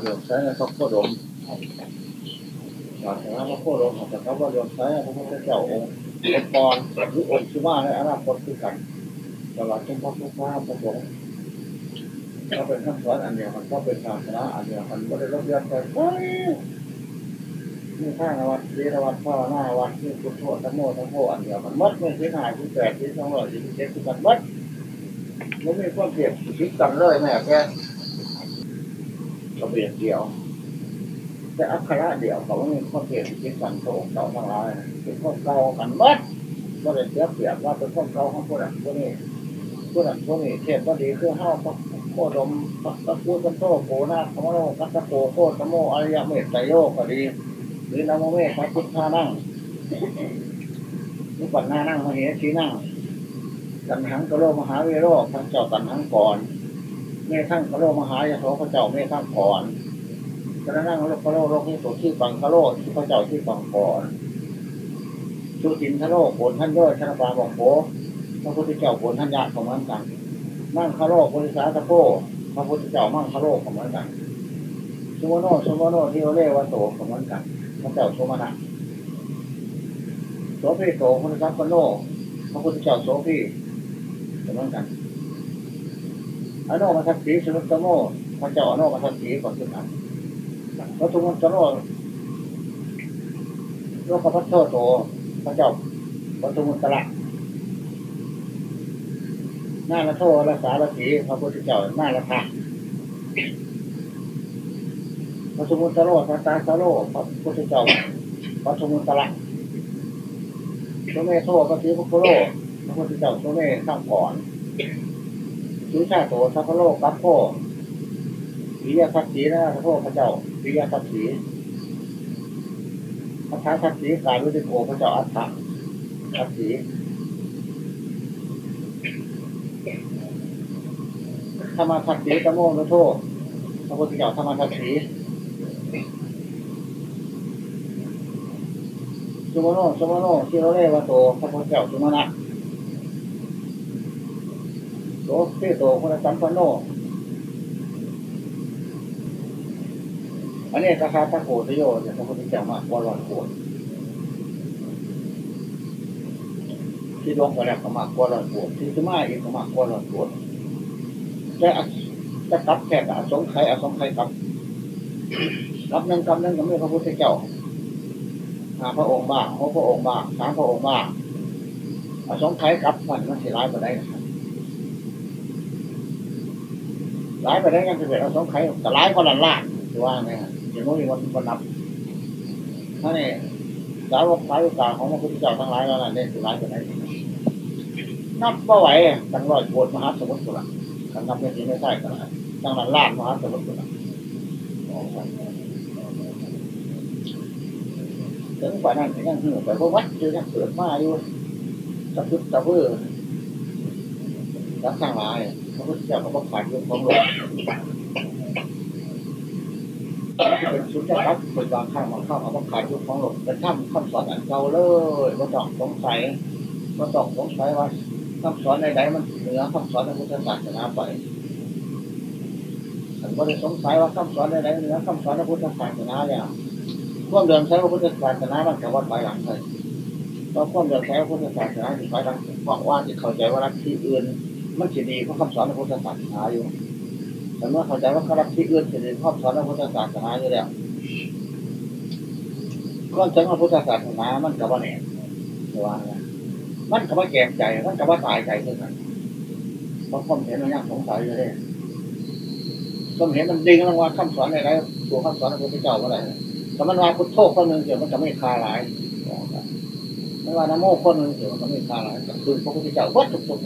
เหลืองใช้ในพระโคดมศาสนาพระโคดมแต่เขาว่าเหลืองใช้พระพุทธเจ้าองค์ปองค์กรหรือองค์ชิมาในอนาคตคือกันตลอดจนพระพุทธเจ้าพระสงฆ์ก็เป็นคำสอนอันเดียวกันก็เป็นศาสนาอันเดียวกันก็ได้รับเรียนไปนี่ข้างวัดศีวัดพ่อหน้าวัดนี่พุทโธทั้งโมทั้งโมอันเดียวกันมัดไม่ใช่หายที่แปดที่สองร้อยที่เจ็ดที่กันมัดไม่มีความเปรียบคิดกันเลยแม่แก กระเบียดเดียว แต่อัคระเดียวเขาไม่มีความเปรียบคิดกันโตเก่าทั้งหลายเป็นข้อเก่ากันมัดก็เลยเสียเปรียบว่าเป็นข้อเก่าของพวกนั้นพวกนี้พวกนั้นพวกนี้เทศก็ดีคือห้าวพระโคดมพระพุทธโตโกนาธรรมโลกัสสโกโคตโมอริยเมตไตโยก็ดีหรือนามเมฆพระพุทธานั่งนี่ปัญนานั่งมเหสีนั่งกันหังกโลมหาวิโรจน์พระเจ้ากันหังก่อน เมฆทั้งกะโลมหายาโสพระเจ้าเมฆทั้งก่อนกระนั่งโลกะโลโลกที่สุดที่ปังกะโลที่พระเจ้าที่ปังก่อนสุจินทโลกผลท่านยอยชนะปาบอกโผพระพุทธเจ้าผลท่านยากของมันกันมั่งคาโลบริสาตะโกพระพุทธเจ้ามั่งคาโลของมันกันสุวรรณโนสุวรรณโนที่เราเรียกว่าโตของมันกันพระเจ้าโสมนะโสพีโตพระสัพพโนพระพุทธเจ้าโสพีเหมือนกัน อโนมัสสีสุนุตโมพระเจ้าอโนมัสสีก่อนขึ้นอันพระทุมันตโนโลกพัทโตโตพระเจ้าพระทุมันตระหน้าละโทละสารสีพระพุทธเจ้าหน้าละพะพระสมุทรโลพระตาสโลพระพุทธเจ้าพระสมุทระโสเมโทพระศรีพุทโลพระพุทธเจ้าโสเมข้างก่อน สุชาโตสัพโลกัปโพวิยาทัศสีนะพระโทพระเจ้าวิยาทัศสีพระท้าทัศสีกายวิจิโกพระเจ้าอัฏฐะทัศสีธรรมทัศสีตะโมนโทพระพุทธเจ้าธรรมทัศสีสุมาโนสุมาโนที่เราเรียกว่าโตพระพุทธเจ้าสุมาณะ โตที่โตคนละสัมปันโนอันนี้ราคาตะโกตะโยเนี่ยพระพุทธเจ้ามากกว่าร้อยโกดที่ดวงกระแลกก็มากกว่าร้อยโกดที่สมาอีกก็มากกว่าร้อยโกดแต่จะกลับแค่อสงไขยอสงไขยกลับรับนั่งกำนั่งกับเมื่อพระพุทธเจ้าหาพระองค์บ้างหกพระองค์บ้างสามพระองค์บ้างอสงไขยกลับมันมันสิร้ายไปได้ ร้ายไปได้ยังจะเป็นอสงไขยแต่ร้ายก็ลันล่าคือว่าไงอย่างนู้นวันวันนับถ้าเนี่ยสาวกสายกาของพระพุทธเจ้าทั้งหลายแล้วนั่นเนี่ยสิร้ายไปได้นับก็ไหวตั้งร้อยโกดมหาสมุทรสุระกันนับไม่ถึงไม่ใช่กันตั้งลันล่ามหาสมุทรสุระถึงป่านั้นถึงยังหือไปเพราะวัดอยู่ยังเกิดมาอยู่จะพึ่งจะเพื่อรักสร้งหลาย พระพุทธเจ้าก็บอกขาดเรื่องของโลกเป็นสุดยอดครับเป็นบางข้างบางข้างเขาบอกขาดเรื่องของโลกเป็นข้ามคำสอนอันเก่าเลยมาต้องสงสัยมาต้องสงสัยว่าคำสอนใดๆมันเหนือคำสอนในพุทธศาสนาไปฉันก็เลยสงสัยว่าคำสอนใดๆเหนือคำสอนในพุทธศาสนาเนี่ยความเดิมใช้พระพุทธศาสนามันกับวัดไปหลังเลยเพราะความเดิมใช้พระพุทธศาสนาที่ไปหลังเพราว่าที่เข้าใจว่ารักที่อื่น มันจะดีเพราะคำสอนพระพุทธศาสนาอยู่ แต่เมื่อเข้าใจว่ารักที่เอื่นจะดีคำสอนพระพุทธศาสนาอยู่แล้วก้อนถึงพระพุทธศาสนามันกับว่าเนี่ยว่ามันกับว่าแก่ใจ มันกับว่าตายใจเท่านั้นเพราะความเห็นมันยังสงสัยอยู่เลยความเห็นมันดิ่งลงว่าคำสอนอะไรตัวคำสอนพระพุทธเจ้าอะไรแต่มันว่าพุทโธคนหนึ่งเดี๋ยวมันจะไม่คาหลายไม่ว่านโมคนหนึ่งเดี๋ยวมันจะไม่คาหลายคือพระพุทธเจ้าวัดทุกทุ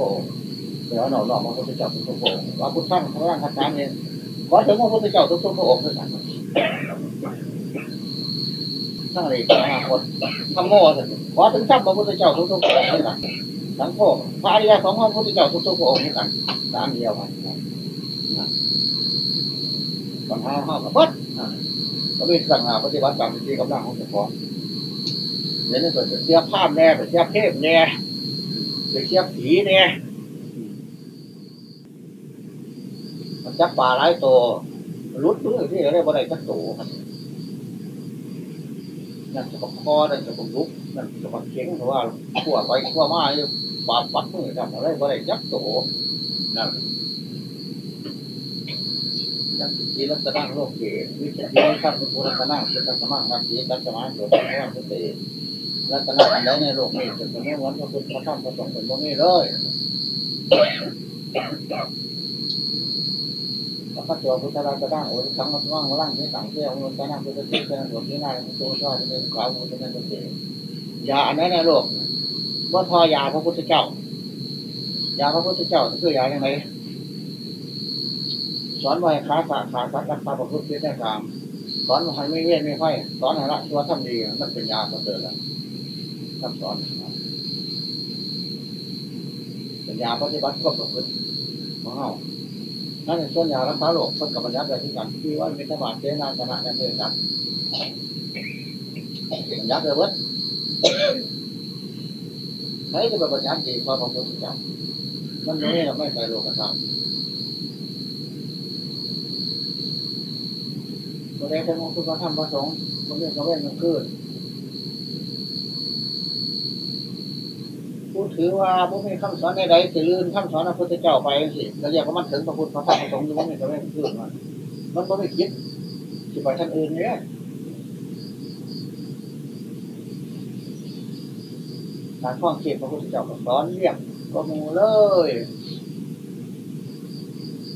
กโงเดี๋ยวหน่อหน่อพระพุทธเจ้าทุกทุกโงค์ว่าพุทธังพระร่างขัดการเนี่ยขอถึงพระพุทธเจ้าทุกทุกพระองค์ด้วยกันทั้งอะไรอนาคตทำโม่สิขอถึงทั้งพระพุทธเจ้าทุกทุกพระองค์ด้วยกันทั้งโคพระอริยของพระพุทธเจ้าทุกทุกพระองค์ด้วยกันสามเดียวกันปัญหาห้ากับวัดก็มีสั่งหาปฏิบัติตามที่กำลังของเจ้าของเดี๋ยวนี้เปิดเทียภาพแน่เทียเทพแน่เทียผีแน่มัน จับป่าหลายตัวรุดด้วยที่อะไรบ่ได้จักโตนั่นจะบอกคอนั่นจะบอกลุกนั่นจะบอกเข็งเพราะว่าขั้วไปขั้วมาอยู่ปาดปัดมือทำอะไรบ่ได้จักโตนั่นยังสิจีรัตนังโลกเกวิชจีข้ามพุทธรัตนังพุทธสมังนักจีตัสมาโยมะพุทธิรัตนังอันใดในโลกนี้จะเป็นวันพระพุทธพระธรรมพระสงฆ์เป็นพวกนี้เลย แล้วก็ตัวพุทธรัตนังโอ้ยสังมัสว่างว่างนี่ต่างเที่ยวมันจะนั่งพุทธจิตเป็นหลวงที่นายตัวชอบเป็นขาวพุทธนั่นเองยาอันนั้นในโลกว่าพอยาพระพุทธเจ้ายาพระพุทธเจ้าคือยาอย่างไรสอนไว้ขาสาขาสัตว์รักษาประพฤติได้ตามสอนให้ไม่เวียนไม่ค่อยสอนให้ละตัวทำดีมันเป็นยาประเสริฐแล้วคำสอนเป็นยาปฏิบัติควบประพฤติของเรา นั่นเป็นส่วนยารักษาโรคคนกับปัญญาแบบที่กันที่ว่าเป็นธบาตเจนานชนะนั่นเองกันปัญญาเกิดวัดใครจะเป็นปัญญาดีพอพระพุทธเจ้ามันไม่ไม่ไปโลกธรรมตัวแรกเป็นองคุณพระธรรมพระสงฆ์มันเรียกว่าเว้นมันขึ้น ผู้ถือว่าผู้มีคำสอนใดๆจะลืมคำสอนพระพุทธเจ้าไปสิเราเรียกมันถึงพระพุทธพระธรรมพระสงฆ์อยู่ว่ามันจะเว้นขึ้นมันมันก็ไม่คิดจะไปท่านอื่นเนี่ยการข้องเขตพระพุทธเจ้าสอนเรียกก็มูเลย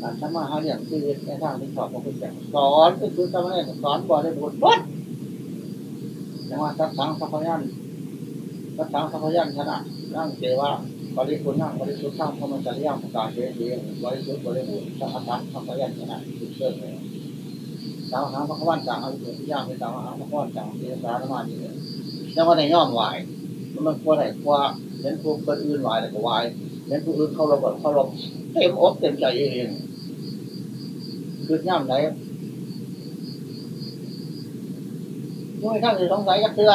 การทำมาหาเรื่องชีวิตในทางที่ชอบพระพุทธเจ้าสอนก็คือทำอะไรสอนบ่อได้บุญวัดจังหวะสักสังสัพพยันสักสังสัพพยันชนะ นั่งเจว่าบริสุทธิ์นั่งบริสุทธิ์สร้างพระมันจริยาประกาศเสียเสียบริสุทธิ์บริบูรณ์สังฆทานสัพพยันชนะสุดเชิงเลยสาวหาพระวันจางอริยสัจย่างเป็นสาวหาพระวันจางเสียสารมาดีเลยยังว่าในย่อมไหวมันมันกลัวไหนกลัวเห็นผู้คนอื่นไหวแต่ก็ไหวเห็นผู้อื่นเข้าระเบิดเข้าระเต็มอกเต็มใจเองคือย่ำไหนไม่ท่านจะสงสัยยักเตือ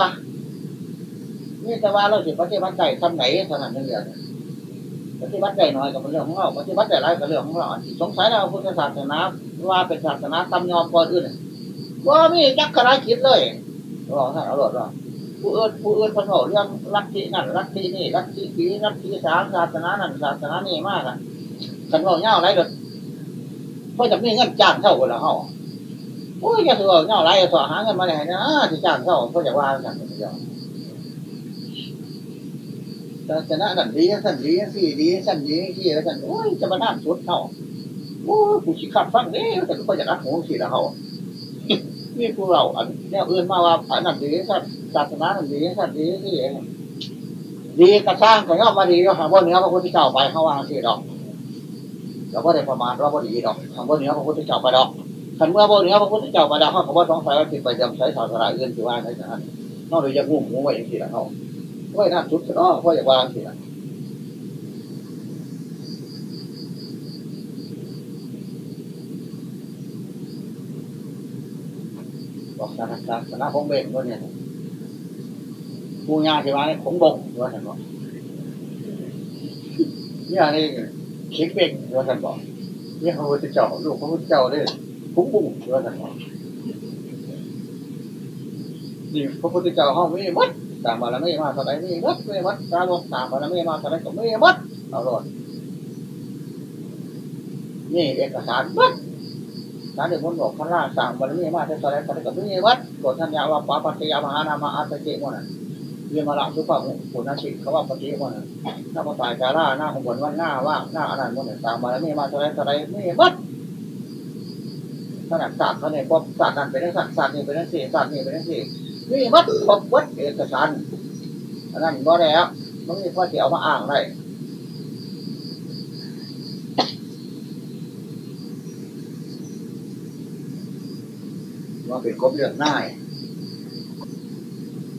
นี่แต่ว่าเราสิปฏิบัติใจทำไหนขนาดนั้นเลยปฏิบัติใจน้อยกับเรื่องของเราปฏิบัติใจไรกับเรื่องของเราสงสัยเราพุทธศาสนาว่าเป็นศาสนาตำยอมก่อนอื่นว่ามีจักรราคิดเลยรอท่านเอาหลดรอผู้อื่นผู้อื่นพันธุ์เรื่องรักที่นั่นรักที่นี่รักที่ปีรักที่สามศาสนานั่นศาสนานี่มากอะขันเราเงาไรเด็ดเพราะจะมีเงินจ้างเท่ากันแล้วเขาโอ้ยจะถือเงาไรจะหาเงินมาไหนนะที่จ้างเท่าเพราะจะว่ากันเดียว ศาสนานั่นดีสั่นดีสี่ดีสั่นดีที่แล้วสันโอ้ยจะมานั่งสุดเท่าโอ้ยผู้ชิขัดฟังนี่แต่ก็จะรักหูสี่ล้วเขานี่พวกเราอันนี้อื่นมาว่าอันนั้นดีสั่นศาสนานั่นดีสั่นดีที่เองดีกระสร้างก็ย่อมมาดีก็หาว่าเนื้อพระพุทธเจ้าไปเขาวางสิดอกเราก็ได้ประมาณว่าพอดีดอกทำว่าเนื้อพระพุทธเจ้าไปดอกขันเมื่อว่าเนื้อพระพุทธเจ้าไปดอกเขาเขาว่าสงสัยว่าติดไปจำใช้ศาสนาอื่นที่ว่าใช่ไหมนอกจากจะงูหมูไว้อย่างที่ละเขา ไว้หน้าสุดอ๋อเพราอยากวางสิละบอกศาสนาของเบงว่าเนี่ยผู้งานที่ว่าเนี่ยของบกว่าท่านบอกเนี่ยนี่เข็งเบงว่าท่านบอกเนี่ยพระพุทธเจ้าลูกพระพุทธเจ้าเนี่ยคุ้มบุ้งว่าท่านบอกนี่พระพุทธเจ้าห้องไม่มัด ตามมาแล้วไม่มาตอนไหนไม่มัดม่มัดตามมาตามมาแล้วไม่มาตอนไหนก็ม่มัดเอาหลดนี่เอกสารมัดสารเด็กคนบอกข้างล่างสั่งมาแล้วไม่มาแต่ตอนไหนตอนไหนก็ม่มัดกดท่านยาว่าปาปัจจยามหานามาอาตเจมันเรียนมาละทุกข้อผลนาชิเขาว่าปฏิมันน่ะหน้าภาษาจาร่าหน้าของบนว่าหน้าว่าหน้าอะไรมันน่ะตามมาแล้วไม่มาตอนไหนตอนไหนไม่มัดขนาดศาสตร์เขาเนี่ยพอศาสตร์นั้นเป็นนัตร์ศาสตร์นี้เป็นนักเสียศาสตร์นี้เป็นนักเสีย นี่มัดครบวัดเอกสารอันนั้นก็แล้วมันมีข้อเสียเอามาอ้างได้ว่าเป็นกบเลือดง่าย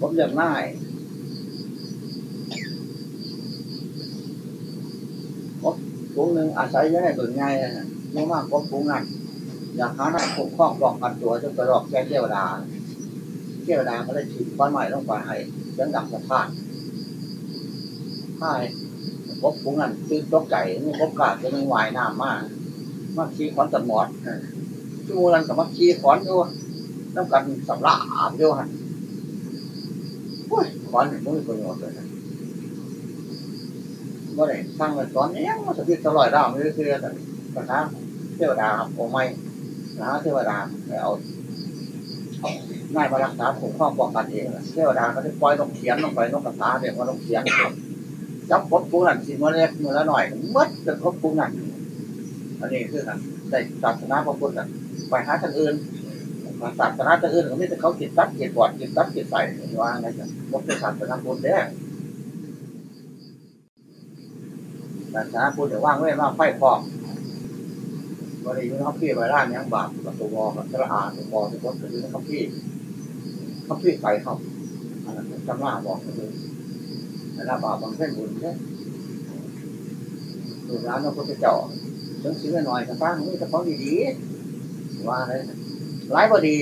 กบเลือดง่ายกบปุ้งหนึ่งอาศัยยังไงเปิดง่ายนะไม่มากกบปุ้งนั้นอยากหาหน้าปกครองป้องกันตัวจนกระรอกแก้เทวดา เทวดาก็ได้ฉีดก้อนใหม่ลงไปให้เสียงดังสะท้านใช่พบปุ้นั่นซื้อตกไก่นี่พบกาดจะไม่ไหวน้ำมากมากชี้ขอนตะหมอดชั่วโมงนั้นกับมาขี่ขอนอยู่น้ำกันสำลักอาบอยู่ฮะโอ้ยขอนมันไมีประโยชน์เลยนะบ่ได้สร้างเลยสอนเนี้ยมันสะพิดตลอดดาวไม่ได้เชื่อแต่ปัญหาเทวดาโอไม่นะเทวดาไปเอา นายมารักษาถูกข้อป้องกันเองเทวดาก็ได้ปล่อยนกเขียนลงไปนกกระตาเด็กว่านกเขียนจับพบปูนั่นสิมื่อเล็กมื่อละหน่อยมัดจะพบปูนั่นอันนี้คือกันได้ศาสนาพระพุทธไปหาทางอื่นศาสนาทางอื่นก็ไม่แต่เขากินตัดกินปอดกินตัดกินใส่ว่าไงกันมันเป็นศาสนาพุทธแท้ศาสนาพุทธเดี๋ยวว่างไว้ว่าไฟพอกวันนี้เขาพี่ไปร้านยังบาปประตูวอกับสระอาตัววอที่รถถือเขาพี่ เขาพี่ไปเขาอันนั้นจำหน้าบอกเลยอันนั้นบาปบางเส้นบุญเนี่ยดูร้านพระพุทธเจ้าถึงซื้อหน่อยแต่ฟ้าไม่จะของดีๆว่าเลยร้ายพอดี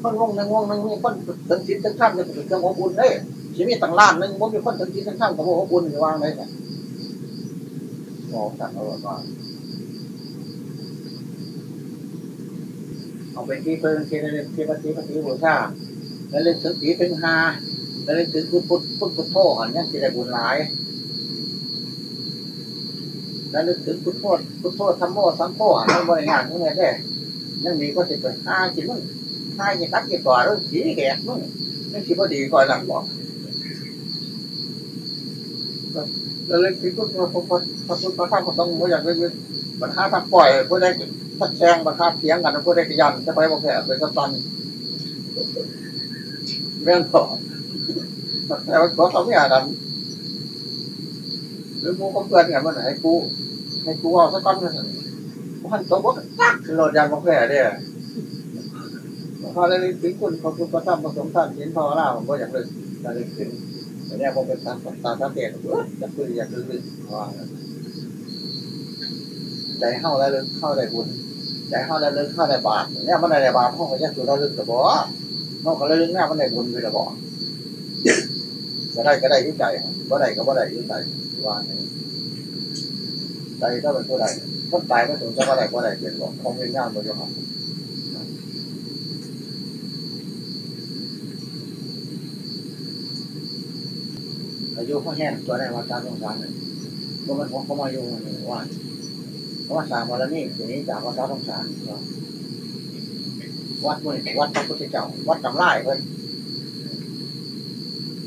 คนง่วงนึงง่วงนึงมีคนถึงสินถึงข้ามจะเป็นเครื่องของบอุ่นเลยชีวิตต่างล้านนึงมันมีคนถึงสินถึงข้ามกับของบอุ่นอยู่ว่างเลยเนี่ยมองสั่งเอาว่าเอาเป็นที่เพิ่งที่เรื่องที่ปฏิปฏิบูชา แล้วเรื่องถึงสีถึงหาแล้วเรื่องถึงพุทธพุทธพุทธพุทโธหันยังจะได้บุญหลายแล้วนึกถึงพุทโธพุทโธธรรมโมสังโฆหันมันบริงานพวกนี้ได้ยังมีก็ติดไปห้าสิมึงห้าสิตัดกี่ก่อนแล้วผีแกมึงนี่คิดว่าดีก่อนหลังบอกแล้วเรื่องที่พุทธพระพุทธพุทธพระธรรมพระสงฆ์ไม่อยากเลยบัตรห้าทักปล่อยผู้ได้ทักแซงบัตรห้าเถียงกันผู้ได้ขยันจะไปบอกแผลเป็นสตัน เรื่องต่อแต่ว่าเขาเขาไม่อ่านหรือกูก็เพื่อนกันมันให้กูให้กูเอาสักก้อนนึงมันตัวบอกตักโหลดยางบอกแผลเด้อพอเลยถึงคุณพอคุณประทับผสมท่านเห็นพอแล้วผมก็อยากเลยจะเลยขึ้นแต่เนี่ยผมเป็นตาตาตาเตียนอยากคืออยากคือว่าใจเข้าแล้วลึกเข้าได้บุญใจเข้าแล้วลึกเข้าได้บาปเนี่ยมันได้บาปห้องก็ยังอยู่เราลึกแต่บ่ ห้องก็เลยลึกเนี่ยมันได้บุญไปแต่บ่ก็ได้ก็ได้ยิ่งใจก็ได้ก็บ่าได้ยิ่งใจว่าใจถ้าเป็นผู้ใดคนตายก็ถึงจะว่าใดว่าใดเป็นบอกคงเป็นงานบริหารอายุเขาแห้งตัวได้ว่าการต้องการเลยเพราะมันของเขามาอยู่ว่าเพราะว่าสามวันแล้วนี้ทีนี้จากวัดต้องการ วัดมันวัดพระพุทธเจ้า วัดตำไล่เพิ่น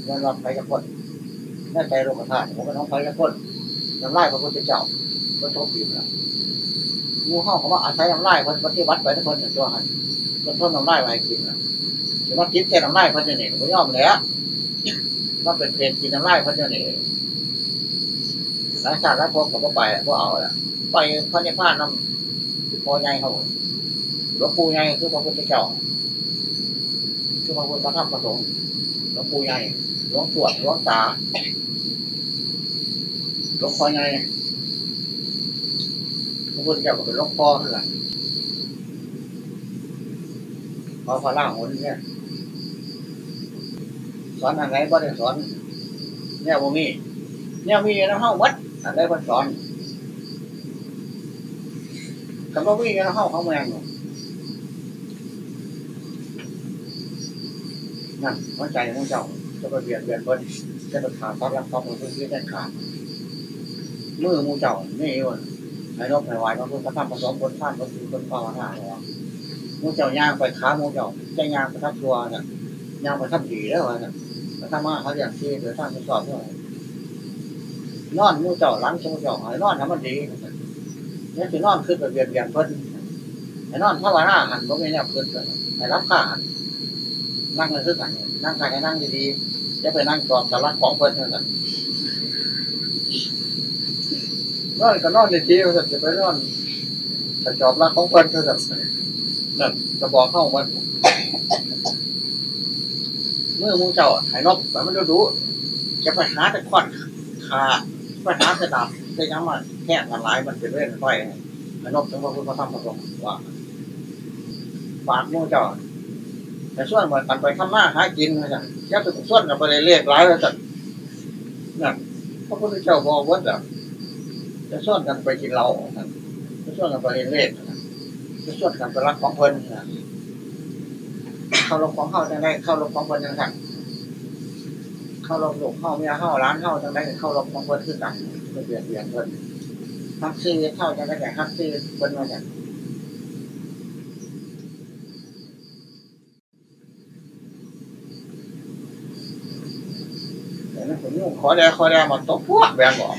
เงินวัดไปกับคนแม่ใจโลกธาตุผมก็น้องไปกับคนน้ำไล่พระพุทธเจ้าก็ชอบอยู่แล้วงูห้องเขาว่าอาศัยน้ำไล่คนปฏิวัติไปทุกคนอย่งตัวหันคนทนน้ำไล่ไว้กินนะถือว่ากินแค่น้ำไล่พันจะหนีก็ยอมแล้วว่าเป็นเพลกินน้ำไล่พันจะหนีหลังจากนั้นพวกเขาก็ไปพวกเอาละไปพระเนพานน้ำพอใหญ่เขา หลวงปู่ใหญ่คือพระพุทธเจ้าคือพระพุทธธรรมประสงค์หลวงปู่ใหญ่หลวงตรวจหลวงตาหลวงพ่อใหญ่พระพุทธเจ้าก็เป็นหลวงพ่อเท่านั้นพอพอล่างหนเนี่ยสอนอะไรบ่ได้สอนเนี่ยบ่มีเนี่ยมีนะห้องวัดอะไรบ่สอนคำว่ามีนะห้องเขาเมือ นั่นหัวใจของเจ้าจะไปเบียดเบียนเพิ่นจะไปขาซับรักซับมันเพื่อที่ได้ขาดมือมูเจ้านี่เอยู่ในรบในวายมันเพื่อพระธรรมผสมบนท่านก็คือคนภาวนาแล้วมูเจ้าย่างไปขามูเจ้าจะย่างไปทับตัวเนี่ยย่างไปทับดีแล้วเนี่ยแต่ถ้ามาเขาอยากที่เดี๋ยวท่านจะสอบเท่าไหร่นอนมูเจ้าล้างมูเจ้าหายนอนทำมันดีนี่คือนอนขึ้นไปเบียดเบียนเพิ่นไอ้นอนภาวนาหันก็ไม่เนี่ยขึ้นไอ้รับข้าหัน นั่งเลยคือกันนั่งใครให้นั่งดีๆจะไปนั่งกอดสาระของเพิ่อนเท่านั้นนอนก็นอนในที่มันจะไปนอนแต่จอบรักของเพิ่อนเท่านั้นนั่นจะบอกเข้ามันเมื่อมูเจ้าหายนกแต่มันดูดูจะไปหาแต่ขอดขาไปหาแต่ดาบแต่ยังมันแห้งกันหลายมันเป็นเรื่องไฟหายนกถึงว่าคุณพระธรรมพระสงฆ์ว่าฝากมูเจ้า แต่ส่วนมันกันไปทำมาหากินนะจ๊ะยักษ์ส่วนกับไปเรียกร้ายแล้วจ้ะนั่นพระพุทธเจ้าบอกว่าจะจะส่วนกันไปกินเหล้าจะส่วนกันไปเรียกจะชวนกันไปรักของเพลินเข้าลงของเข้าจังได้ เข้าลงของเพลินจังสั่งเข้าลงหลงเข้าเมียเข้าร้านเข้าจังได้เข้าลงของเพลินขึ้นกันเปลี่ยนเปลี่ยนเพลินฮักซีเข้าจังได้แต่ฮักซีเพลินมาจาก นั่นผมยุ่งขอแดขอแดมาตบพวกแบงบอก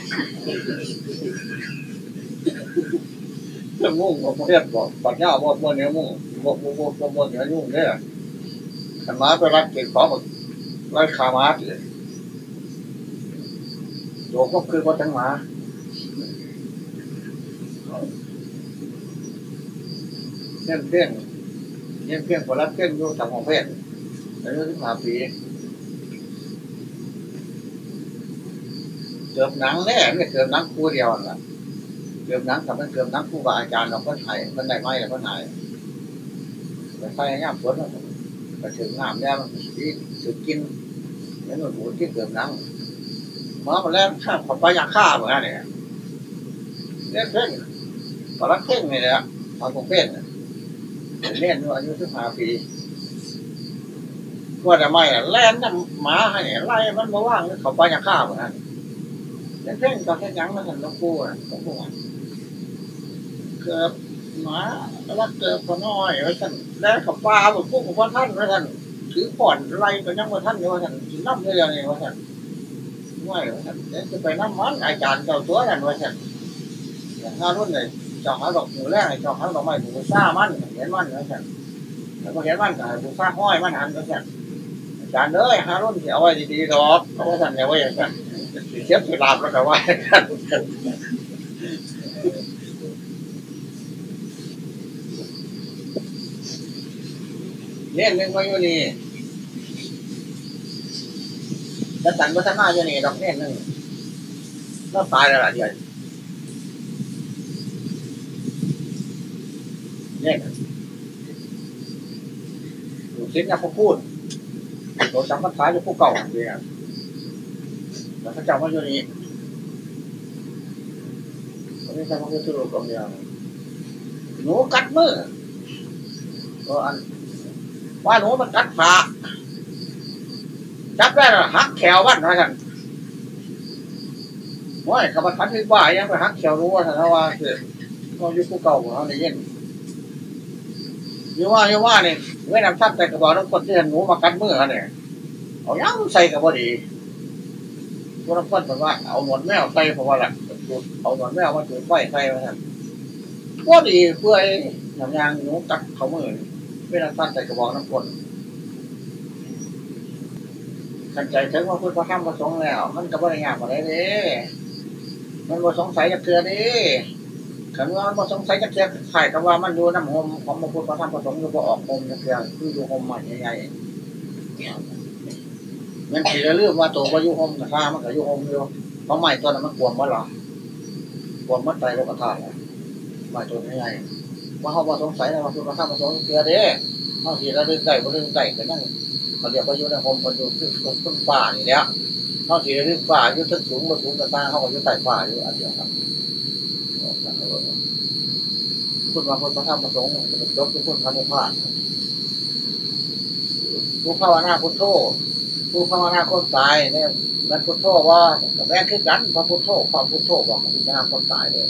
เรื่องมุ่งผมเรียกบอกปัญญาบดบนเนื้อมุ่งบดบดบดบดเนื้อยุ่งเนี่ยขันม้าไปรักเก็บของแบบไล่ขาม้าเลยโยกก็คือว่าจังหมาเงี้ยเพี้ยนเงี้ยเพี้ยนคนรักเพี้ยนอยู่ทางของเพศอายุสิบห้าปี เกือบหนังแน่ไม่เกือบหนังคู่เดียวน่ะเกือบนังกับมันเกือบนังผู้บาอาจารย์เราก็ถ่ายมันได้ไหมเราก็ถ่ายแต่ไฟง่ามฝนมันถึงงามแล้วมันที่ถึงกินแล้วมันหมูที่เกือบนังมามาแล้วข้าขอไปอยากฆ่าเหมือนกันเนี่ยเล่นเพ่งปลักเพ่งนี่แหละทำของเพ่งเล่นอายุสิบห้าปีว่าจะไม่แล่นน้ำหมาให้ไล่มันมาว่างเขาไปอยากฆ่าเหมือนกัน เล่นเพ่งตอนแค่ยังมันเห็นลูกปูอะลูกปูอะเกิดหมาแล้วเกิดพอน้อยไว้ท่านแล้วกับปลาแบบพวกของท่านไว้ท่านถือผ่อนไรก็ยังว่าท่านอยู่ว่าท่านถือน้ำเรื่อยๆว่าท่านไม่ว่าท่านเดี๋ยวจะไปน้ำมันอาจารย์เจ้าตัวนั่นว่าท่านอย่างห้ารุ่นเลยจ้าหาดอกหมูแรกจ้าหาดอกไม้ผูซ่ามันเห็นมันว่าท่านแล้วก็เห็นมันกับผูซ่าห้อยมันหันว่าท่านอาจารย์เอ้ยห้ารุ่นเสียเอาไว้ดีๆดอกเพราะว่าท่านเนี่ยว่าอย่างนั้น เสียบสุดลาบแล้วก็ว่าเนี่ยนึ่งมาอยู่นี่จะสั่นวัฒนาอยู่นี่ดอกเนี่ยนึงก็ตายแล้วล่ะเดี๋ยวเนี่ยดูสิเนี่ยเขาพูดตัวจำมันท้ายจะผู้เก่าเนี่ย แล้วเขาจำว่าอยู่นี่วันนี้จำว่าจะรู้กองเดียวหนูกัดมือก็อันว่าหนูมันกัดขาจับได้หักแขวบ้านนะท่านว่ากับมันที่บ่ายยังไปหักแขวรู้ว่าท่านว่าคือก็ยุคเก่าของเขาในเย็นยู่ว่ายู่ว่าเนี่ยเว้นำทับแต่กระบอกน้ำคนที่เห็นหนูมากัดมือเขาเนี่ยเอายังใส่กับพอดี พวกน้ำคนบอกว่าเอาหนวดแมวใส่เพราะว่าละเอาหนวดแมวมาจุดไฟใส่มาท่านพอดีเพื่อหนังยางหนูกัดเขาเมื่อเวลาตั้งใจกระบอกน้ำคนขันใจถึงว่าพุทธพระธรรมประสงค์แล้ว มันก็บ่ได้ยากกว่าได้เด้มันบ่สงสัยจะเกลือเด้ขันว่ามันบ่สงสัยจะเกลือข่กับว่ามันอยู่น้ำหอมของพระพุทธพระธรรมประสงค์อยู่บ่ออกหอมจะเกลือคืออยู่หอมใหม่ใหญ่ๆ มันสีเรื่องว่าตัวก็ยู่หมกระทามันก็อยู่หมอยู่เพราะใหม่ตัวนั้นมันกวมว่าหรอกวมมันใจโลกธาตุใหม่ตัวใหญ่ๆว่าเขาบ่สงสัยนะว่าพุทธพระธรรมประสงค์เกลือเด้เขาสีระลึกได้บ่ระลึกได้ก็นั่งเขาเรียกว่ายู่ในหอมคนอยู่คือคนป่านี่แหละเขาสีเระลึกป่าอยู่ทึกสูงมาสูงกระตาเขาก็อยู่ใต้ป่าอยู่อันเดียวครับคุณมาพุทธพระธรรมประสงค์จะจบทุกคนพันธุ์พาดผู้ภาวนาพุทโธ ผู้ภาวนาคนตายเนี่ยมันพุทโธว่าแม่คือกันพระพุทโธความพุทโธบอกพิจารณาคนตายเลย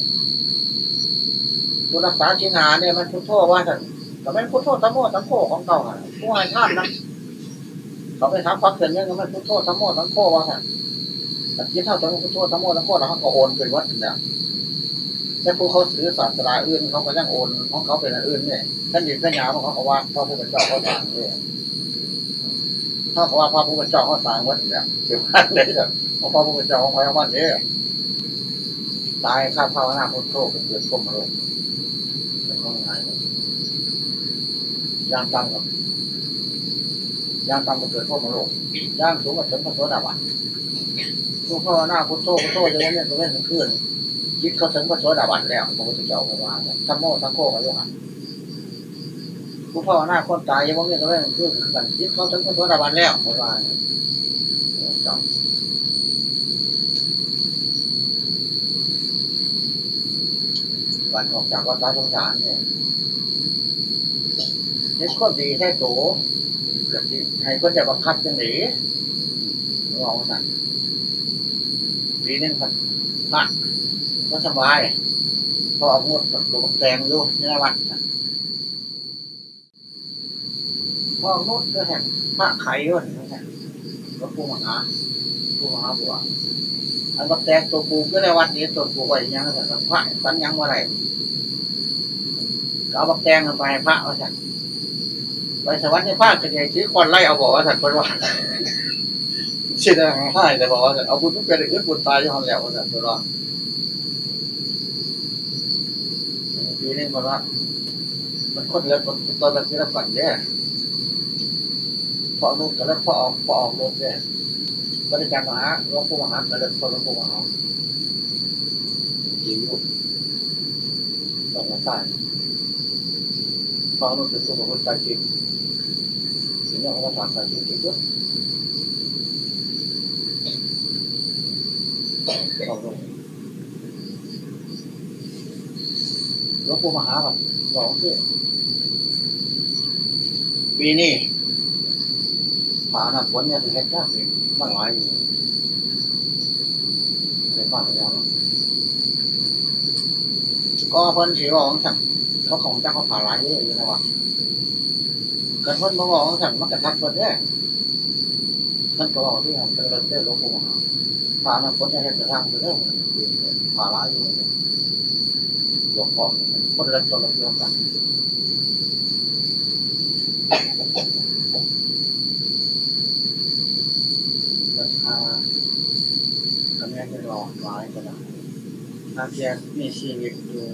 คุณรักษาชินาเนี่ยมันพุทโธว่าท่านแต่ไม่พุทโธตั้งโมตั้งโคของเก่าอะผู้ให้ท่านนะเขาไปถามฟักเสร็จเนี่ยมันพุทโธตั้งโมตั้งโคว่าท่านแต่ที่เท่าตั้งพุทโธตั้งโมตั้งโคแล้วเขาก็โอนเป็นวัดเนี่ยแต่ผู้เขาซื้อศาสนาอื่นเขาก็ยังโอนของเขาเป็นอื่นเนี่ยท่านหยิบท่านยาของเขาว่าพระผู้เป็นเจ้าเขาสั่งเนี่ย ถ้าขาว่าพระผู้เป็นเจ้าเขาสั่งวัดเนี่ยเกี่ยวกันเลยเนี่ยเพระพระผู้เป็นเจ้าของใครของมันเนี่ยตายข้าภาวนาพุทโธเกิดก้มมาลงแล้วก็ง่ายย่างต่ำกับย่างต่ำก็เกิดก้มมาลงย่างสูงก็ถึงพระโสดาบันผู้ภาวนาพุทโธพุทโธจะเล่นตัวเล่นขึ้นคิดเขาถึงพระโสดาบันแล้วพระพุทธเจ้าบอกว่าทั้งโมทั้งโคกันอยู่หันผ ผู้พ่อหน้าคนตายยังว่าเรื่องก็เรื่องคือกันยึดเขาถึงพระราบันแล้วหมดว่าจำวันออกจากวัดตาสงสารเนี่ยนี่ก็ดีแค่โตเกิดที่ให้คนจะบังคับจังหนีมองสั่นปีนึงพันพระก็สบายพอเอาหมดกับตัวแตงอยู่ในวัด พอหมดก็แห่งพระไข่ด้วยนะก็ปูมหาปูมหาบัวอันบักแตงตัวปูก็ในวัดนี้ตัวปูไว้ยังไงพระสันยังว่าไรก็เอาบักแตงไปพระเอาสั่นไปสวรรค์ในภาคกระจายชี้คนไล่เอาบอกว่าสัตว์เป็นว่าเสียดายให้แต่บอกว่าเอาบุญทุกเป็นอึดบุญตายจะทำแล้วว่าสัตว์เป็นว่าปีนี้มันว่า มันคนเล็กคนตอนนั้นที่รับกันเนี่ยพอนุ่งกันแล้วพอออกพอออกรถเนี่ยบริการมหาหลวงปู่มหากันเลยคนหลวงปู่มหาจีบอยู่ต้องมาสร้พอนุ่งเป็นตัวของคนใจจริงถึงจะมาถามใจจริงจริงด้วยเอาลงหลวงปู่มหาแบบสองเสิ ปีนี้ผ่าน้ำฝนเนี่ยถึงแค่เก้าสิบตั้งหลายอยู่ในบ้านเราก็เพิ่นสีว่าของฉัน เขาของเจ้าเขาผ่าหลายเยอะอยู่นะวะกันเพิ่นมาบอกสั่งมันกระทักเพิ่นเนี่ยท่านก็บอกที่ผมเป็นเรื่องเต้นหลวงปู่มหาผ่าน้ำฝนจะเห็นกระทั่งเรื่องผ่าหลายอยู่หลวงพ่อคนละตัวละเรื่องกันราคาคะแนนจะรอร้ายก็ได้ถ้าเพียงมีชีวิตอยู่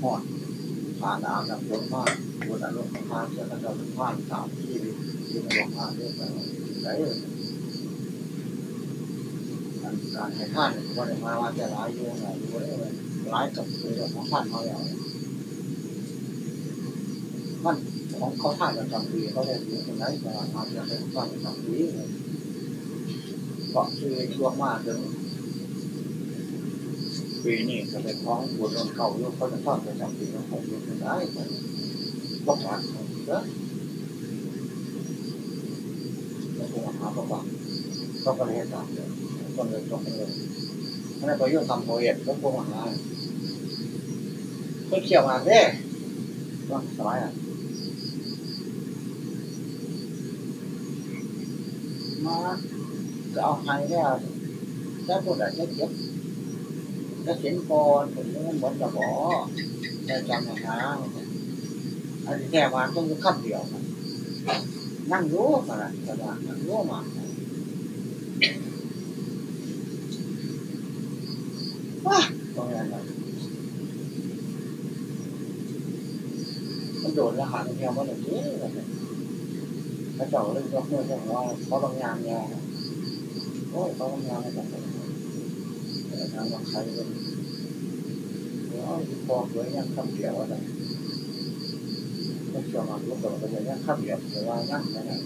หอด ผ่านอากับฝนมากบนอารมณ์ผ่านเชื่อกันเราผ่านสามชีวิตที่มันบอกผ่านเรื่องไปไหนการให้ท่านก็ได้มาว่าจะร้ายอยู่ไงอยู่เลยร้ายกับคือของท่านเขาแล้วมันของเขาท่านประจำปีเขาได้อยู่ตรงไหนตลาดมาจะเป็นท่านประจำปีเกาะชื่อช่วงมากถึง ปีนี้จะเป็นของบุญเก่าโยกเขาจะท่านประจำปีของผมอยู่ตรงไหนบอกว่าเนอะแล้วผมหาประวัติก็ประเทศต่างเลยคนเลยตรงเลยนั่นก็ยุ่งทำโปรเจกต์ก็พวกมหาเพื่เขี่ยวมาเด้ก็สบายอะมาจะเอาใครเนี่ยถ้าพูดอะไรจะเก็บ จะเขียนก่อนผมยังเหมือนกับหมอแต่จำนะอันนี้แค่มางต้องขับเดียวนั่งรู้ขนาดกระดาษนั่งรู้มาว้าตรงนั้นมันโดดแล้วหาเที่ยวมันอย่างนี้เลยพระเจ้าเลยยกมือเจ้าว่าเขาบางอย่างเนี่ยโอ้ยเขาบางอย่างไม่ต้อง แต่ทางว่าใครเป็นเดี๋ยวพอเกิดยังคำเดียวอะไรก็เชื่อมาลูกตัวเป็นยังคำเดียวแต่ว่านั่งไม่ได้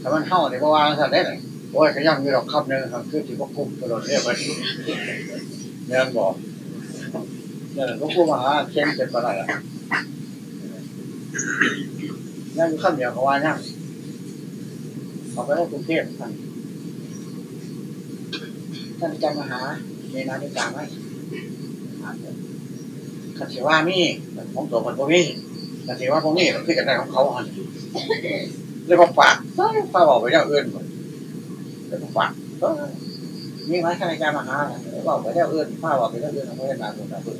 ถ้ามันเข้าเนี่ยเพราะว่าสัตว์ได้เลยโอ้ยก็ยังมีดอกคำหนึ่งครับคือที่พวกคุ้มตลอดเนี่ยไปเนี่ยบอกเนี่ยพวกคุ้มมาหาเช่นเจ็บอะไรอะนั่นคือคำเดียวเขาว่านั่งเขาไปได้กรุงเทพท่านท่านอาจารย์มหา มนาธิกาไหมขันเสว่ามีของตัวมันพวกนี้ขันเสว่าพวกนี้มันคือกันได้ของเขาอันเรียกว่าฝากฝากบอกไปอย่าอื่นเรียกว่าฝากมีไหมท่านอาจารมหาบอกไปอย่าอื่นฝากบอกไปอย่าอื่นเขาไม่ได้การคนละคน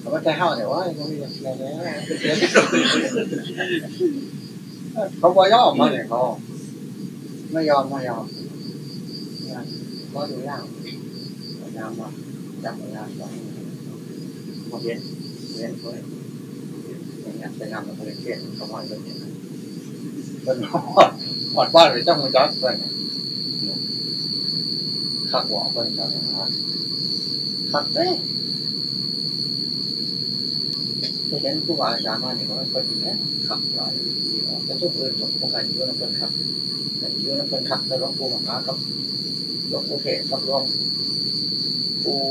เขาไม่ใช่เฮ้าเนี่ยว่าเขาไม่อยอะไรแล้วเขาบอยอมมาเนี่ยเขาไม่ยอมไม่ยอมก็ดูยาก ยากมาจับยากสองมาเรียนเรียนเขาเลยอย่างเงี้ยไปนำมาเรียนเทียนเขาหอยเป็นอย่างนั้นเป็นหอดหอดบ้านหรือจ้องมือจับเป็นขักหัวเป็นจับนะขักเต้เพราะฉะนั้นผู้ว่าอาจารย์มาเนี่ยมันก็ดีนะครับหลายแต่ทุกอื่นผมก็การยุ่งนันครับแต่ยุ่งนันครับแต่หลวงปู่มหากับหลวงปู่เขตกับหลวง ปู่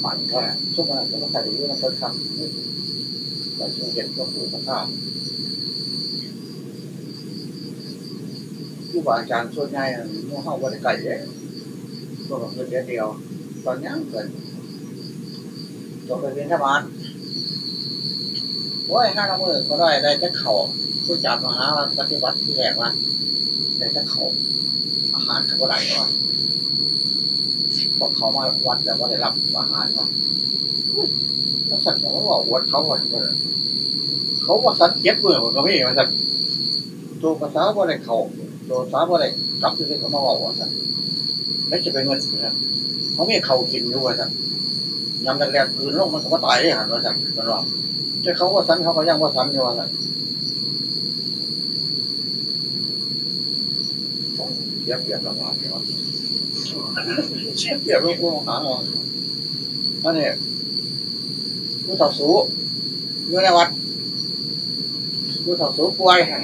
หมันก็ทุกคนก็ต้องการยุ่งนันครับแต่ช่วงเย็นหลวงปู่พระธาตุผู้ว่าอาจารย์ส่วนใหญ่มู่ห้องวัดไก่เยอะตัวของเพื่อนเดียว ตอนนี้เกิดจบไปเรียนทบาลโอ้ยห้าละมือก็ได้ได้จะเข่า ผู้จัดมหาปฏิบัติที่แรกว่าได้จะเขาอาหารเขาก็ได้ว่าพอเขามาวัดแต่ว่าได้รับอาหารมาแล้วสัตว์เขาบอกวัดเขาวัดเขาว่าสัตว์เจ็บเบื่อมันก็ไม่มาสัตว์ตัวภาษาว่าได้เขาตัวภาษาว่าได้กลับที่เขามาบอกว่าสัตว์ไม่จะเป็นเงินนะเขาไม่เขากินด้วยสัตว์ยำแรกๆคืนลงมันก็ตายได้หันว่าสัตว์มันว่าจะเขาว่าสันเขาก็ยังว่าสันอยู่ว่าสัน เสียเปรียบระบาดเนี่ยว่าเสียเปรียบลูกผู้หาเราอันนี้ผู้ต่อสู้อยู่ในวัดผู้ต่อสู้ป่วยให้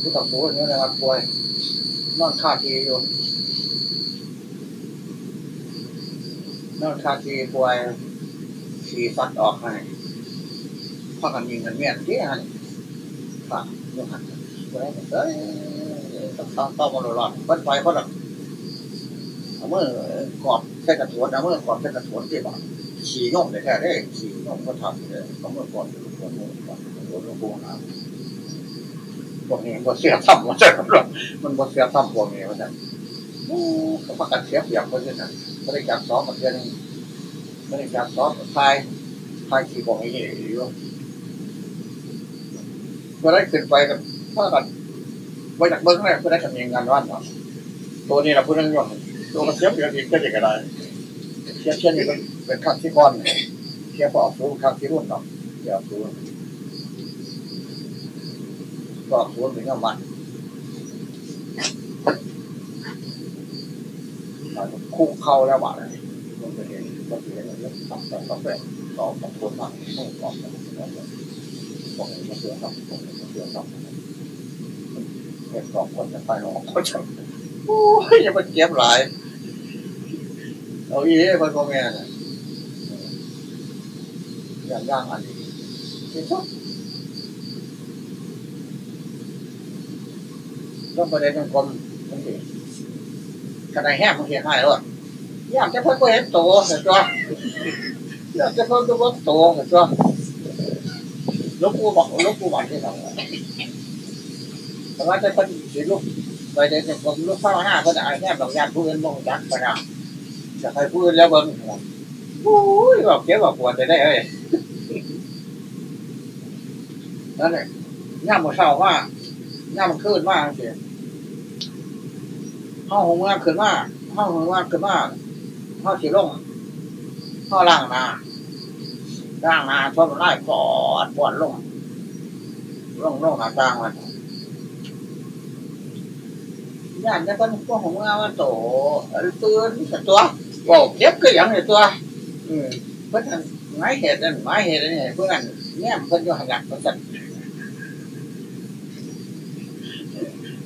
ผู้ต่อสู้อยู่ในวัดป่วยนอนคาทีอยู่นอนคาทีป่วยสีฟัดออกให้พากันยิงกันเมียนที่หัน ฝ่าโยหันเฮ้ยเอ้ยต้องต้องต้องมาหลอดเบิ้ลไฟเขาหลังเมื่อกอดแค่กระถวนเอามื่อกอดแค่กระถวนที่บ้านขี่ย่อมเลยแค่ได้ขี่ย่อมก็ทำเลยเอามื่อกอดกระถวนมือกอดกระถวนหลวงปู่นะพวกนี้มันเสียทำมันจะมันมันเสียทำพวกนี้มันจะเขาพักกันเสียเปรียบคนนี้นไม่ได้จับซ้อมมันเดือนไม่ได้จับซ้อมทายทายขี่บอกให้เห็นอยู่ อได้ขึ้นไปกับพ่อกันไปจากเบิ้องแรกเพื่อได้ทำงานวันเนาะตัวนี้เราพูดเรื่องย่นตัวมันเสียบเดียวอีกก็จะกระไรเทียบเช่นนี้เป็นเป็นขั้นที่ก้อนเทียบพอออกสูงขั้นที่รุ่นเนาะเทียบสูงก็ออกสูงถึงกับมันคู่เข้าแล้วบ้าเลยมันจะเห็นมันเห็นมันจะตัดตัดตัดแบบต่อกับคนมาไม่ต่อกับคนมาบอกเลยมาเสือครับ บอกเลยมาเสือครับเก็บสองคนจะไปหรอกเขาจะโอ้ยอย่าไปเก็บหลายเอาอีเพิ่นพ่อแม่น่ะอย่างย่างอันนี้ที่สุดต้องประเด็นของกรมทั้งทีขนาดแห้งมันเห็นให้แล้วอยากจะเพิ่นก็เห็นโตเห็นตัวอยากจะเพิ่นก็ว่าโตเห็นตัว ลูกกูบอกลูกกูบอกที่ไหนแต่ว่าจะเป็นสีลูกไปเดินผมลูกเข้าหน้าก็ได้แค่บางอย่างผู้อื่นมองจักไปนะจะใครผู้อื่นแล้วเบิ้งโอ้ยบอกเจ็บบอกปวดจะได้เอ้ยนั่นแหละย่ามันเศร้าว่าย่ามันขึ้นมากเสียห้องหงมาขึ้นมากห้องหงมาขึ้นมากห้องสีลงห้องล่างนา ล่างนาชอบไล่ปอดปวดลงลงลงหาต่างมันย่านจะเป็นพวกของเราว่าโตตื่นสตัวบอกเจ็บก็อย่างนี้ตัว อืมเพื่อนไม้เหตุนั่นไม้เหตุนี่เพื่อนเนี่ยเพื่อนก็หันหลังเพื่อน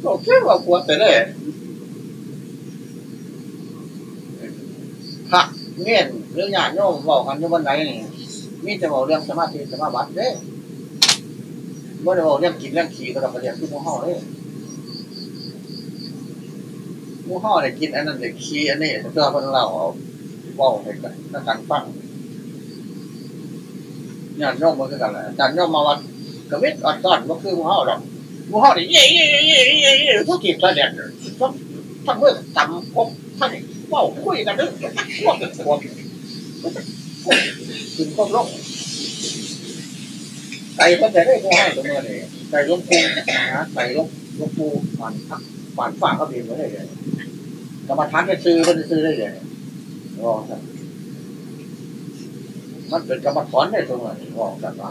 บอกเจ็บบอกปวดแต่เลยพระเนียนหรือญาติโยมบอกกันอยู่บนไหนนี่ มีแต่บอกเรื่องสมาธิสมาบัติเด้ไม่ได้บอกเรื่องกินเรื่องขี่ก็ต้องประเดี๋ยวที่หัวห้อเลยมูห่อเนี่ยกินอันนั้นเด็กขี้อันนี้เพื่อเพื่อนเราเอาว่าให้กันนักการฟังเนี่ยย่อมมาคือกันแหละอาจารย์ย่อมมาวัดกระวิดอัดก้อนก็คือมูห่อหรอกมูห่อเนี่ยเย่เย่เย่เย่เย่ทุกทีท่าเด็ดทั้งทั้งเมื่อต่ำพบท่านว่าคุยกันเรื่องพวกพวก ถึงพวกโลกไก่ก็จะได้มูห่อตัวเมื่อนี่ไก่ล้มปูนะไก่ล้มล้มปูมันฝันฝากเขาบีบไว้เลยกรรมฐานไปซื้อมันซื้อได้เลยรอครับมันเป็นกรรมฐานได้ตรงไหนรอกันว่า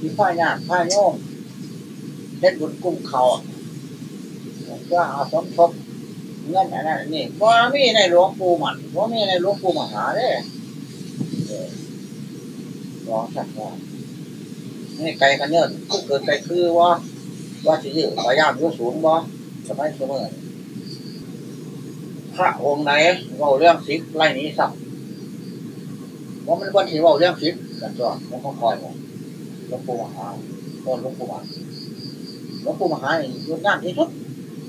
ที่ผ้ายากผ้ายโยม เล็ดบนกุ้งเขาพื่อเอาสมทบเงินอันนั้นนี่เพราะมีในหลวงปู่มันเพราะมีในหลวงปู่มหาเด้ร้องสักว่านี่ไกลกันเนินคือเกิดไกลคือว่า ว่าสิยืพยายามยกสูงบ่สมัยเสมอพระองค์ไหนเว่าเรื่องสิบไล่นี้สับว่ามันวันที่เว่าเรื่องสิบกันตัวมันก็คอยบอกหลวงปู่มหาตอนหลวงปู่มหา หลวงปู่มหานี่ยกงานที่สุด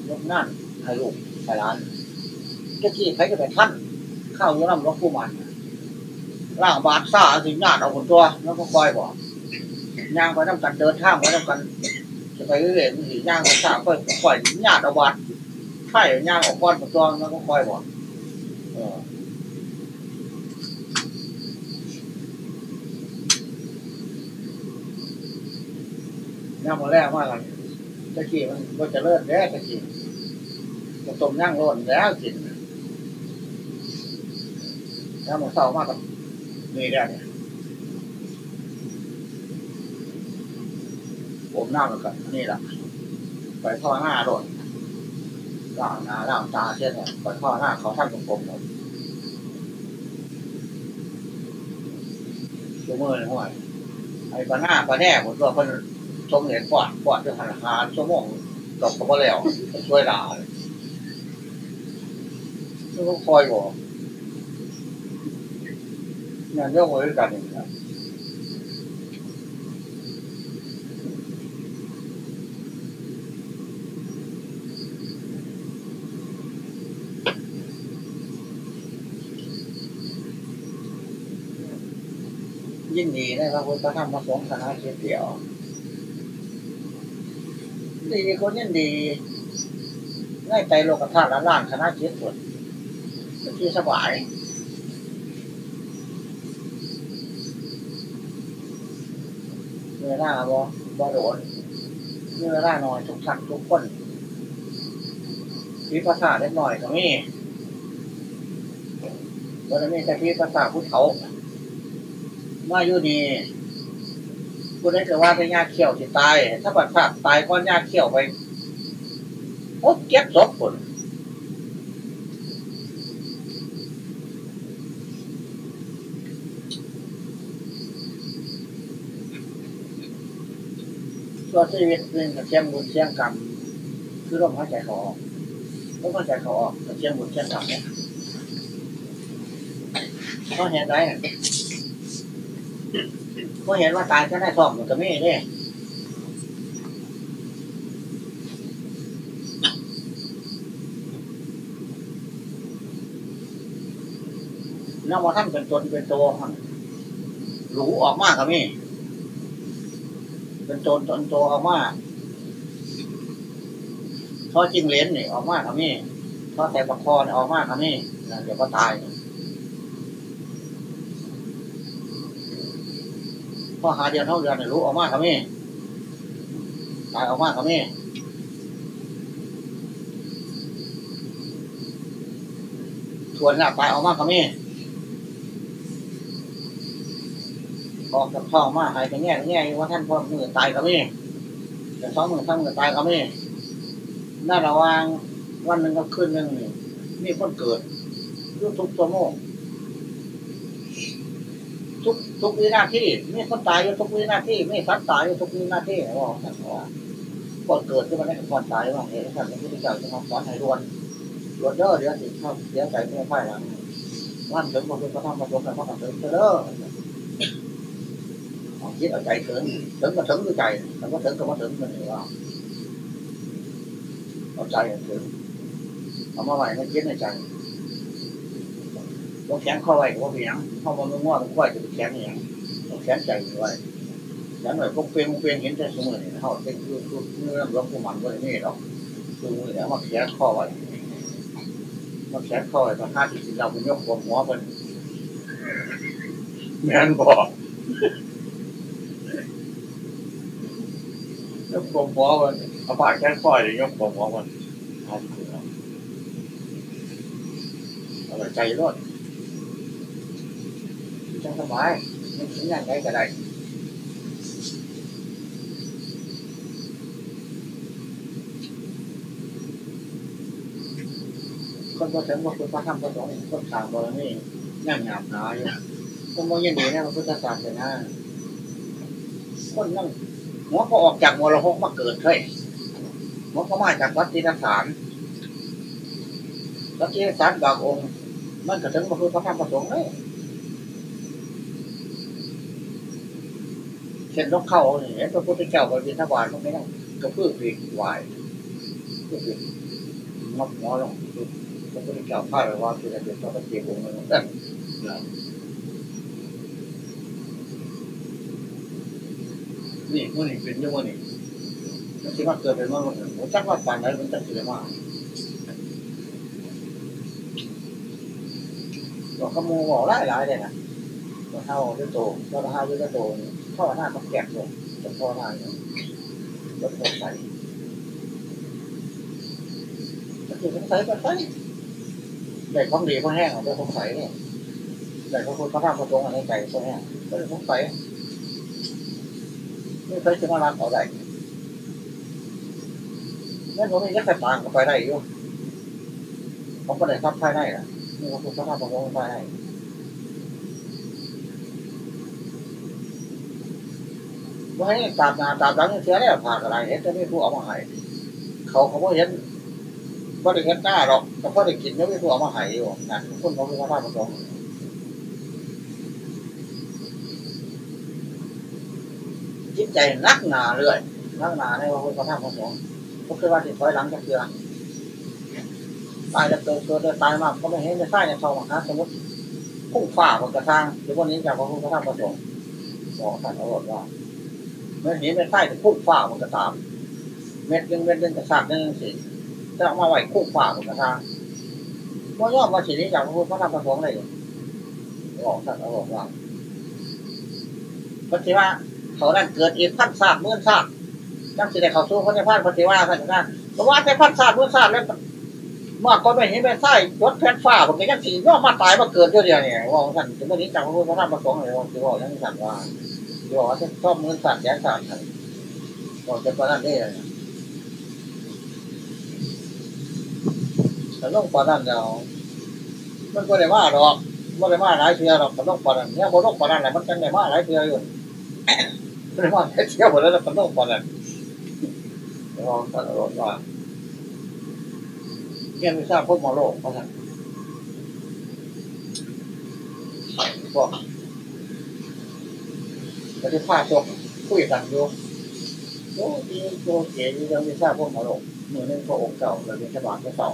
ยกงานให้ลูกให้หลานเจ้าที่ใครจะไปท่านข้าอยู่น้ำหลวงปู่มันร่างบาดซ่าสิญาติเอาคนตัวแล้วก็คอยบอกย่างไปน้ำกันเดินทางไปน้ำกันจะไปเรื่อยๆสิย่างไปซ่าค่อยค่อยญาติเอาบาดไข่ย่างออกก้อนคนตัวแล้วก็คอยบอกเออย่างมาแรกว่ากัน ตะกี้มันก็จะเลิศแล้วตะกี้จะต้มย่างร้อนแล้วกินแล้วมันเศร้ามากกับนี่แล้เนี่ยผมหน้ามันกันนี่แหละไปท่อหน้าโดนล่างหน้าล่างตาเช่นเนี่ยไปท่อหน้าเขาท่านกลมๆหมดชั่วโมงเลยห่วยไอ้ปลาหน้าปลาแน่ผมก็เพิ่น ชมเห็นปอดปอดด้วยธนาคารชั่วโมงจบก็บ่แล้วช่วยด่าเลยแล้วก็คอยบอกงานย่องมือกันอย่างนี้ยิ่งดีได้พระพุทธธรรมมาสงฆ์คณะเชียเดียว ดีคนยิ่ดีได้ใจโลกธาตุละล้านคณะเชียส่วนที่สบายเวลาบ่บ่โดนเวลาหน่อยทุกทักทุกคนพีภาษาเล็กหน่อยก็มีวันนี้แต่พีภาษาผู้เฒ่ามาอยู่ดี ผู้ใดจะว่าเป็นยาเขี้ยวที่ตาย ถ้าบัดพลาตายก้อนยาเขี้ยวไปโอ้เก็บศพผลตัวชีวิตหนึ่งกับเชี่ยงบุญเชี่ยงกรรมคือลมหายใจเขาออกลมหายใจเขาออกกับเชี่ยงบุญเชี่ยงกรรมเนี่ยเขาเห็นไร เขาเห็นว่าตายก็ได้สอบมันก็ไม่ได้น้ำมาท่านเป็นตนเป็นตัวหลูออกมากครับนี่เป็นตนตนตัวออกมาท่อจิ้งเลนนี่ออกมากครับนี่ท่อแต่ประคอนออกมากครับนี่เดี๋ยวก็ตาย พอหาเดียวเท่าเดือนเนี่ยรู้ออกมากครับนี่ตายออกมากครับนี่วนหน้าตายออกมากครับนี่ออกจากท้องมาหายไปแง่แง่ว่าท่านพ่อมือตายก็มีแต่สองมือสามมือตายก็มีน่าระวังวันหนึ่งก็ขึ้นหนึ่งนี่มีคนเกิดยุทุกตัวโมง ทุกวินาทีมีคนตายอยู่ทุกวินาทีมีสัตว์ตายอยู่ทุกวินาทีว่าท่านว่าก่อนเกิดที่มันได้ก่อนตายว่าเห็นท่านพระพุทธเจ้าจะมาสอนให้รวนรวนเด้อเดี๋ยวสิเข้าเสียใจไม่ค่อยหลังวันถึงพระพุทธธรรมประสงค์กันพระกันถึงเด้อคิดเอาใจถึงถึงก็ถึงด้วยใจแต่ว่าถึงก็ว่าถึงมันเองว่าเอาใจถึงเอามาไว้ในคิดในใจ ต้องแข็งข้อไว้ว่าเพียงเข้ามาไม่ง้อต้องไหวจะแข็งอย่างต้องแข็งใจไว้แข็งหน่อยพวกเปลี่ยนเปลี่ยนเห็นใจสมุนเนี่ยเขาเป็นคือคือเนื้อร้องผู้มันไว้นี่หรอกคือมือเนี่ยมาแข็งข้อไว้มาแข็งข้อไว้ตอนห้าสิบสี่เราเป็นยกหัวหัวเป็นแม่นบอกยกผมหัวมันเอาปากแค่ค่อยเลยยกผมหัวมันทำคือเอาใจรอด จังสบายมันถึงอย่างไรก็ได้คนพระถึงว่าคุณพระธรรมพระสงฆ์คนทางบารมีย่างหยาบหนาอยู่คนโมยันดีนี่ยมันพุทธศาสนาคนนั่งหัวก็ออกจากมรหกมาเกิดเฮ้ยหัวก็มาจากวัดตินสารวัดตินสารบางองค์มันก็ถึงพระพุทธพระธรรมพระสงฆ์เลย เช่นนกเข้าเนี่ยพระพุทธเจ้าบริเวณทวารมันไม่ต้กระพือปีกไหวก็คือมักหัวลงพระพุทธเจ้าพาไปว่าคือเด็กต้องเกี่ยวกับมันนั่นนี่มันนี่เป็นยังไงนี่มันคิดว่าเกิดเป็นว่าผมจักว่าปันไหนมันจะเสียมาบอกขโมยบอกหลายหลายเลยนะตัวเท่าด้วยโตตัวเท่าด้วยโตเท่าหน้าต้องแกะลงจะพอหน้าเนี่ยรถสงสัยก็คือสงสัยก็ใช่ได้ของดีเพราแห้งเราสงสัยเนี่ยได้ของคนพระธาตุพระสงฆ์อะไรใจเพราแห้งก็เลยสงสัยไม่เคยจะมาล้างเขาได้นั่นผมมียักษ์ต่างก็ไปได้อยู่ผมก็ได้ทับภายในนะนี่ก็คือพระธาตุพระสงฆ์ภายในว่า ให้ตามนาตามหลังเสียเนี่ยผ่านอะไรเห็นจะไม่ผู้เอามาให้เขาเขาไม่เห็นว่าได้เห็นหน้าหรอกแต่พอได้กินไม่ผู้เอามาให้อยู่นะคนเขาเป็นพระธาตุพระสงจิตใจนักหนาเลยนักหนาในว่าพระธาตุพระสงก็คือว่าติดถอยหลังจะเกลือตายจะเกิดเกิดตายมากก็ไม่เห็นจะใต้ในทองนะสมมติพุ่งฝ่าบนกระทางหรือวันนี้จากพระพุทธธรรมประสงค์บอกท่านเอาบอกว่า เมื่อเห็นไม่ใต้จะพุ่ฝ่าบนกระตาม เม็ดยังเม็ดยังกระซากยังสิจะมาไหวพุ่ฝ่าบนกระทางว่ายอมมาสินี้จากพระพุทธธรรมประสงค์เลยบอกท่านเอาบอกว่าพระเทว่าเขานั่นเกิดอีกพันศาสตร์เมื่อศาสตร์จังสิได้เขาสู้พระเจ้าพันพระเทว่าท่านนั่นเพราะว่าแต่พันศาสตร์เมื่อศาสตร์แล้วมากก็ไม่เห็นไม่ใช่รถแพทฟ้าผมก็ยังสีย่อมาตายมาเกิดเดียวเดียวเนี่ยว่าท่านถึงวันนี้จากพระพุทธธรรมประสงค์เลยว่าจะบอกยังสั่งว่า บอกว่าชอบมือสั่นแย่สั่นท่านบอกจะประนันได้เลยแต่ต้องประนันเดียวมันก็ได้มาหรอกไม่ได้มาหลายเทือหรอกแต่ต้องประนันเนี่ยพอต้องประนันแหละมันจังได้มาหลายเทืออยู่ไม่ได้มาหลายเที่ยหมดแล้วแต่ต้องประนันลองท่านรถว่าเนี่ยไม่ทราบพวกมอโลกเพราะท่านพวก ปฏิภาตัวคุยกันอยู่โอ้ดีโตเก๋ยังไม่ทราบพวกมอโลกมือนึงพระองค์เก่าเราเป็นฉบับเจ้า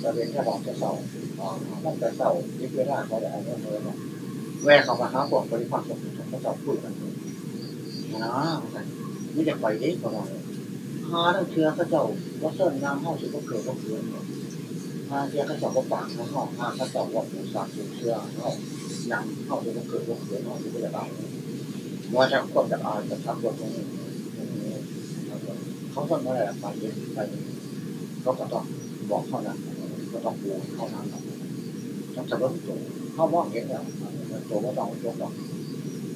เราเป็นฉบับเจ้าอ๋อตั้งแต่เก่าที่เวลาเขาได้เอาเงินเลยนะแวะเขามาหาพวกปฏิภาณตัวเขาจะพูดกันนะไม่จะไปเองก็ได้หาทั้งเชื้อเขาเจ้าว่าเส้นน้ำห้องสุดก็เกิดก็เกิดหาเชื้อเขาเจ้าก็ปากเขาห้องหาเขาเจ้าว่าผู้สาสุเชื้อเขา นำเข้าสุก็เกิดก็เกิดห้องสุก็จะตายว่าจะควบจะอาจะทำตัวตรงนี้เขาต้อะไรไปเองไปเขาก็ต้องบอกเขานะก็ต้องปูเขานั้นต้องจะลดตัวเขามองเห็นแล้วตัวก็ต้องยกหรอก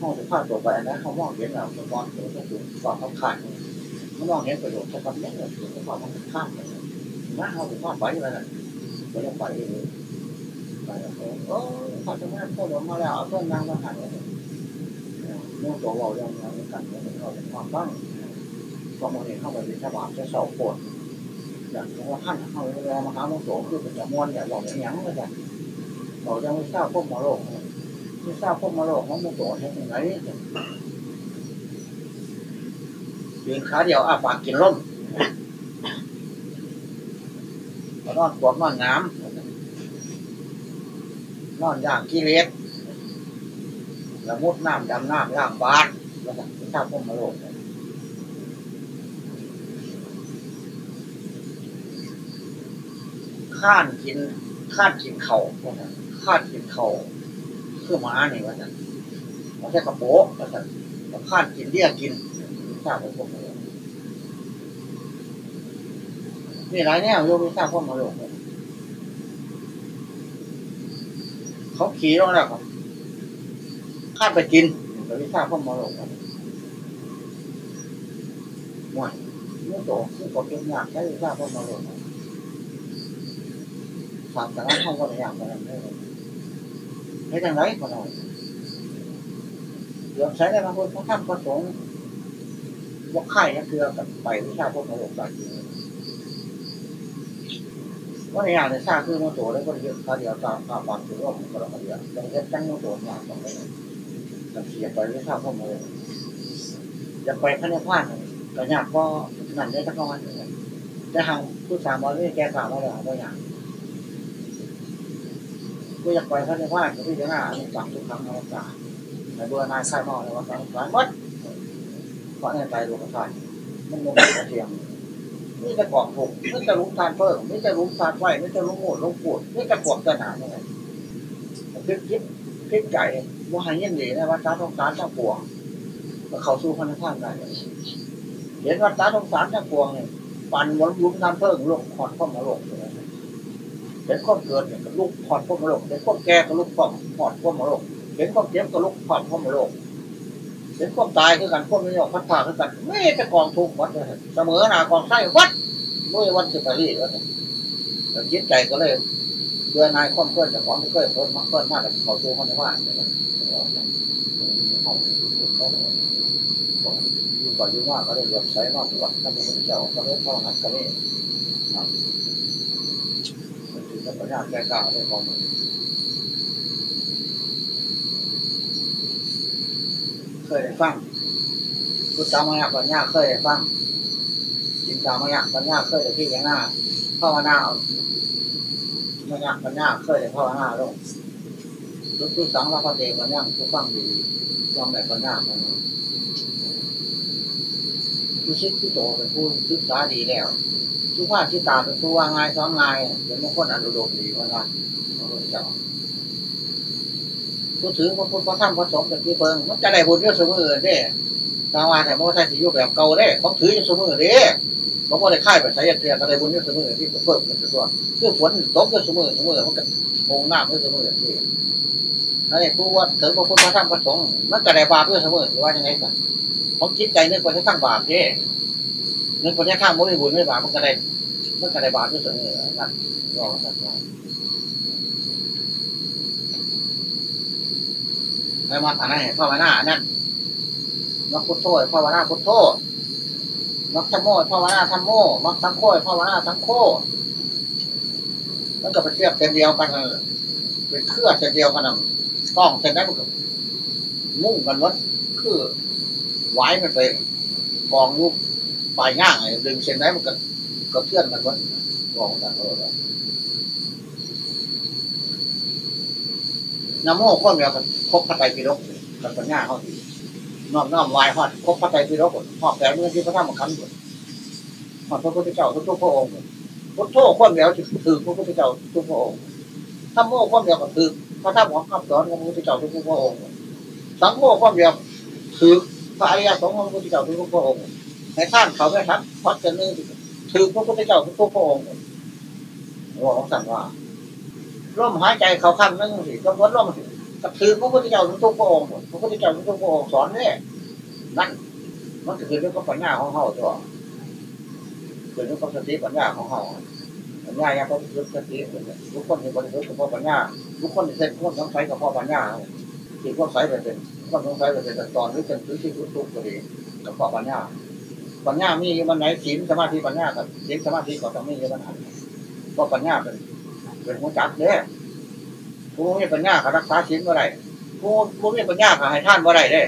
ห้องจะพาตัวไปนะเขามองเห็นแล้วตอนตัวจะถูความต้องขาดมันมองเห็นประโยชน์จะทำยังไงถึงจะความต้องข้ามนะเขาถึงความไปอะไรนะก็ยังไปเลย ไปแล้วโอ้พอจะมาพูดออกมาแล้วเอาต้นนางมาหันเลยเมื่อตัวเรายังยังกันเนี่ยเราจะความบ้างก็มองเห็นเข้าไปเป็นฉบับจะเสาปวดอย่างว่าท่านเข้าเวลามาหาโมโสคือเป็นจำนวนเนี่ยเราอย่างยังเลยจ้ะเราจะไม่ทราบพวกมรโลกไม่ทราบพวกมรโลกของโมโสใช่ไหมยืนขาเดียวอ้าปากกินล่มนอนปวดนอนน้ำ นอนย่างกิเลสล้วมุดน้ำดำน้ำล่างบาดแล้วก็ไม่าบพวกมรโลกข้านกินข้านกินเข่าข้านกินเข่าคือม้านี่ว่าจะไม่ใช่กระโปงว่าจะข้านกินเลี้ยกินทราบพวกมรโลกมีหลายแนวโยมไม่ทราบพวกมรโลก เขาขี่ลงแล้วครับข้าไปกินแต่ไม่ทราบพวกมรโลกม่วยเมื่อโตเมื่อโตเป็นอยากใช้ไม่ทราบพวกมรโลกถามแต่ละห้องก็ในอย่างนั้นได้ให้จังไรก็ได้เรื่อใช้ในบางคนเขาทำประสงค์ว่าไข่ก็คือกับไปวิชาพวกมรดกศาสตร์ ว่าในอย่างในชาคือมโตแล้วก็เยอะคาเดียวตามตามบางตัวก็มันก็ละเดียวยังเฮ็ดจังมโตมากตรงนี้มันเสียไปวิชาพวกมรดกอยากไปพระนิพพานก็ยากก็นั่นได้สักวันจะห่าผู้สามวันนี้แกสามวันแล้วก็อย่างกูอยากไปพระนิพพานก็พิจารณาจังทุกครั้งอวกาในเบอร์นายใส่หม้อในวันกลางวันมัดเพราะในใจหลวงพ่อมันลงไปเทียม นี่จะกรอบถูกนี่จะลุ้มทานเพิ่มนี่จะลุ้มทานไหวนี่จะลุ้มโหดลุ้มปวดนี่จะกรอบกระหนาเนี่ยคิดคิดคิดไก่ว่าหายยังดีนะว่าตาต้องการทั้งปวงเข้าสู่พันธะได้เห็นว่าตาต้องการทั้งปวงเนี่ยปั่นวนลุ้มทานเพิ่มโลกขอดข้อมาโลกเห็นข้อเกิดเนี่ยกับลูกขอดข้อมาโลกเห็นข้อแก่กับลูกขอดข้อมาโลกเห็นข้อเจ็บกับลูกขอดข้อมาโลก เห็นความตายคือกันความไม่ยอมพัดผ่าคือกันไม่จะกองทุกวัดเลยเสมอหนากองไส้วัดด้วยวันสิบปีแล้วแต่จิตใจก็เลยเบื่อนายความเพื่อนจากของที่เคยเพิ่มมากเพิ่มมากแต่เขาสู้เขาในว่าอยู่ก่อนอยู่ว่าก็เลยหลือใช้นอกวัดท่านพระเจ้าก็เลยเข้าหัดกันนี่มันถือเป็นปัญญาแก่กล้าได้ของมั เคยฟังพุทธามายปัญญาเคยฟังจินตามายปัญญาเคยได้ที่ยังหน้าภาวนาเอามายปัญญาเคยได้ภาวนาลงรุกทุสังละพระเดชปัญญาผู้ฟังดีฟังได้ปัญญามันผู้ชิดผู้โตเป็นผู้ศึกษาดีแล้วชุว่าชิตาเป็นผู้ว่าง่ายซ้อมง่ายเป็นมงคลอนุโลมดีว่านะพระพุทธเจ้า ผู้ถือพระพุทธพระธรรมพระสงฆ์เป็นที่เพิงมันจะได้บุญเยอะเสมอเด้ตาวาแต่โมใช่สิยุแบบเก่าเด้ของถือเยอะเสมอเด้ผมก็ได้ค่ายไปใช้เตียก็ได้บุญเยอะเสมอที่เพิ่มขึ้นตัวคือฝนตกเยอะเสมอเสมอมันก็คงน้ำเยอะเสมอที่นั่นเองผู้ว่าถือพระพุทธพระธรรมพระสงฆ์มันจะได้บาปเยอะเสมอว่ายังไงกันผมคิดใจนึกไปจะทั้งบาปเด้นึกไปจะข้างบุญบุญไม่บาปมันก็ได้มันก็ได้บาปเยอะเสมอนั่นก็สักวันไม่มาฐานะแห่งภาวนานั่นมักพุทโธภาวนาพุทโธมักธรรมโมภาวนาธรรมโมมักสังโฆภาวนาสังโฆมันก็เป็นเทียบเส้นเดียวกันเป็นเครือเส้นเดียวกันนะต้องเส้นนั้นมันก็มุ่งกันวัดคือไว้มันไปกองยุบปลายง่างดึงเส้นนั้นมันก็ก็เทื่อนกันวัดกองกันเลย น้ำโม่ข้อเดียวกันคบพระไตรปิฎกกับปัญญาเขาทีน้อมน้อมวายฮอดคบพระไตรปิฎกหอบแต่เมื่อที่พระธรรมขันธ์หอดพระพุทธเจ้าทุกพระองค์พุทโธข้อเดียวถือพระพุทธเจ้าทุกพระองค์ธรรมโม่ข้อเดียวก็ถือพระธรรมของคำสอนของพระพุทธเจ้าทุกพระองค์สังโม่ข้อเดียวถือพระอริยสงฆ์ของพระพุทธเจ้าทุกพระองค์ในท่านเขาไม่ทักพัดกันนึงถือพระพุทธเจ้าทุกพระองค์ว่าของสั่งว่า ร่มหายใจเขาขั้นนั่งสิก็วัดร่มสิก็ถือพระพุทธเจ้าทุกพระองค์พระพุทธเจ้าทุกพระองค์สอนเนี่ยนั่นมันคือเรื่องของปัญญาของเขาตัวคือเรื่องของสติปัญญาของเขาปัญญาเนี่ยเขาคือสติทุกคนมีบริสุทธิ์กับพ่อปัญญาทุกคนเส้นคนต้องใช้กับพ่อปัญญาที่คนใช้ไปเป็นคนต้องใช้ไปเป็นตอนหรือเป็นพื้นที่ทุกๆก็ดีกับพ่อปัญญาปัญญามีมันไหนศีลสมาธิปัญญากับศีลสมาธิก็ต้องมีมันไหนเพราะปัญญาเป็น เป็นหัวจักเนี่ยผู้มีปัญญาเขารักษาศีลเมื่อไรผู้ผู้มีปัญญาเขาให้ท่านเมื่อไรได้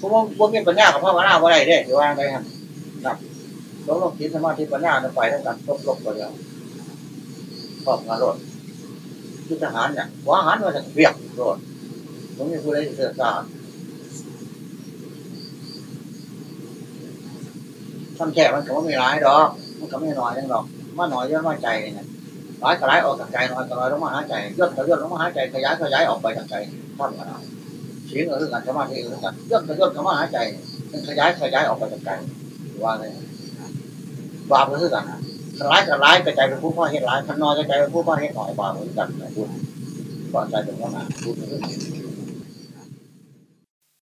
ผู้ผู้มีปัญญาเขาภาวนาเมื่อไรได้ถือว่าไงครับครับต้องลงศีลสมาธิปัญญาไปทั้งกันลบลบไปแล้วขอบงานรถที่ทหารเนี่ยว่าหารมาจากเบียกรถผมมีผู้ใดเสือกาทำแค่มันก็ไม่ร้ายดอก มันก็ไม่น้อยนั่นหรอกมาหน่อยเยอะมาใจเนี่ย ร้ายก็ร้ายออกจากใจน้อยก็น้อยลงมาหาใจย่นก็ย่นลงมาหาใจขยายขยายออกไปจากใจท่อนกันเอาศีลเรื่อการสมาธิเรื่องการย่นก็ย่นก็มาหาใจขยายขยายออกไปจากใจว่าเลยบาปก็คือกันร้ายกับร้ายกระจายเป็นผู้พ่อเห็นร้ายขันน้อยกระจายเป็นผู้พ่อเห็นหน่อยบาปเหมือนกันนะคุณก่อนใจเป็นว่านะพูดเรื่อง